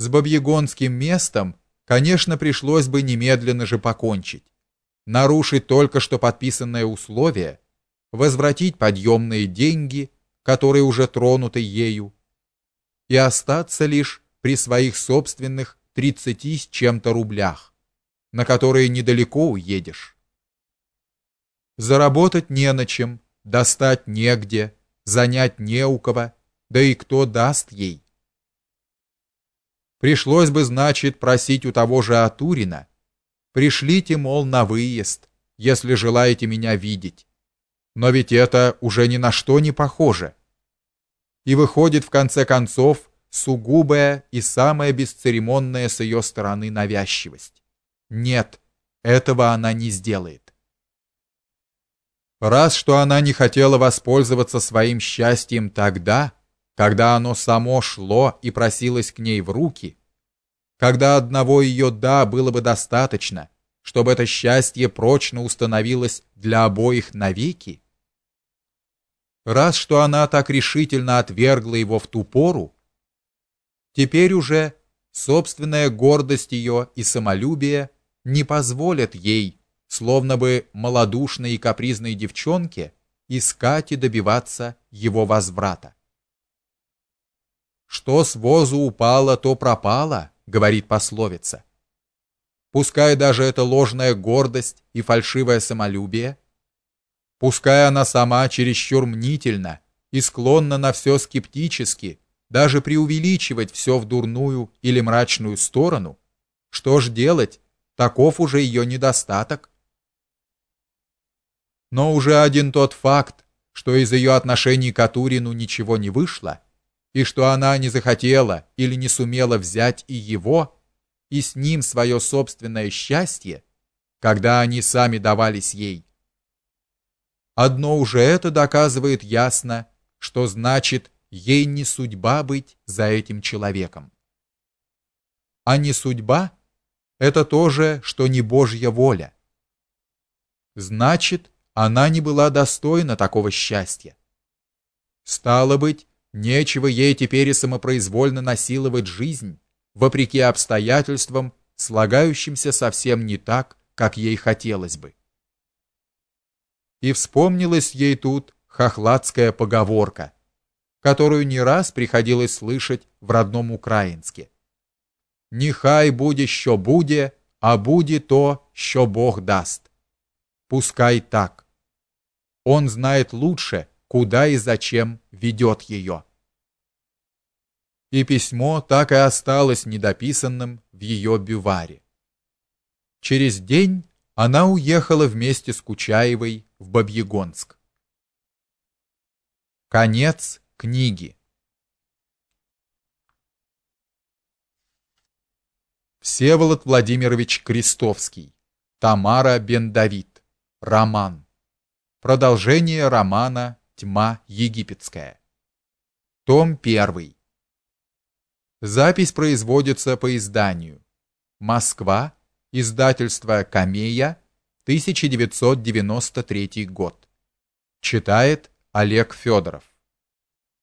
С Бабьегонским местом, конечно, пришлось бы немедленно же покончить, нарушить только что подписанное условие, возвратить подъемные деньги, которые уже тронуты ею, и остаться лишь при своих собственных тридцати с чем-то рублях, на которые недалеко уедешь. Заработать не на чем, достать негде, занять не у кого, да и кто даст ей. Пришлось бы, значит, просить у того же Атурина, пришлите, мол, на выезд, если желаете меня видеть. Но ведь это уже ни на что не похоже. И выходит в конце концов сугубая и самая бесцеремонная с ее стороны навязчивость. Нет, этого она не сделает. Раз что она не хотела воспользоваться своим счастьем тогда, когда оно само шло и просилось к ней в руки, когда одного ее да было бы достаточно, чтобы это счастье прочно установилось для обоих навеки. Раз что она так решительно отвергла его в ту пору, теперь уже собственная гордость ее и самолюбие не позволят ей, словно бы малодушной и капризной девчонке, искать и добиваться его возврата. Что с возу упало, то пропало, говорит пословица. Пускай даже это ложная гордость и фальшивое самолюбие, пускай она сама чересчур мнительна и склонна на все скептически, даже преувеличивать все в дурную или мрачную сторону, что ж делать, таков уже ее недостаток. Но уже один тот факт, что из ее отношений к Атурину ничего не вышло, и что она не захотела или не сумела взять и его, и с ним свое собственное счастье, когда они сами давались ей. Одно уже это доказывает ясно, что значит ей не судьба быть за этим человеком. А не судьба это то же, что не Божья воля. Значит, она не была достойна такого счастья. Стало быть, Нечего ей теперь и самопроизвольно насиловать жизнь, вопреки обстоятельствам, слагающимся совсем не так, как ей хотелось бы. И вспомнилась ей тут хохладская поговорка, которую не раз приходилось слышать в родном украинске. «Нехай буде, що буде, а буде то, що Бог даст». Пускай так. Он знает лучше, куда и зачем ведет ее. И письмо так и осталось недописанным в ее бюваре. Через день она уехала вместе с Кучаевой в Бабьегонск. Конец книги. Всеволод Владимирович Крестовский. Тамара Бен-Давид. Роман. Продолжение романа Тьма египетская. Том 1. Запись производится по изданию. Москва. Издательство Камея. 1993 год. Читает Олег Федоров.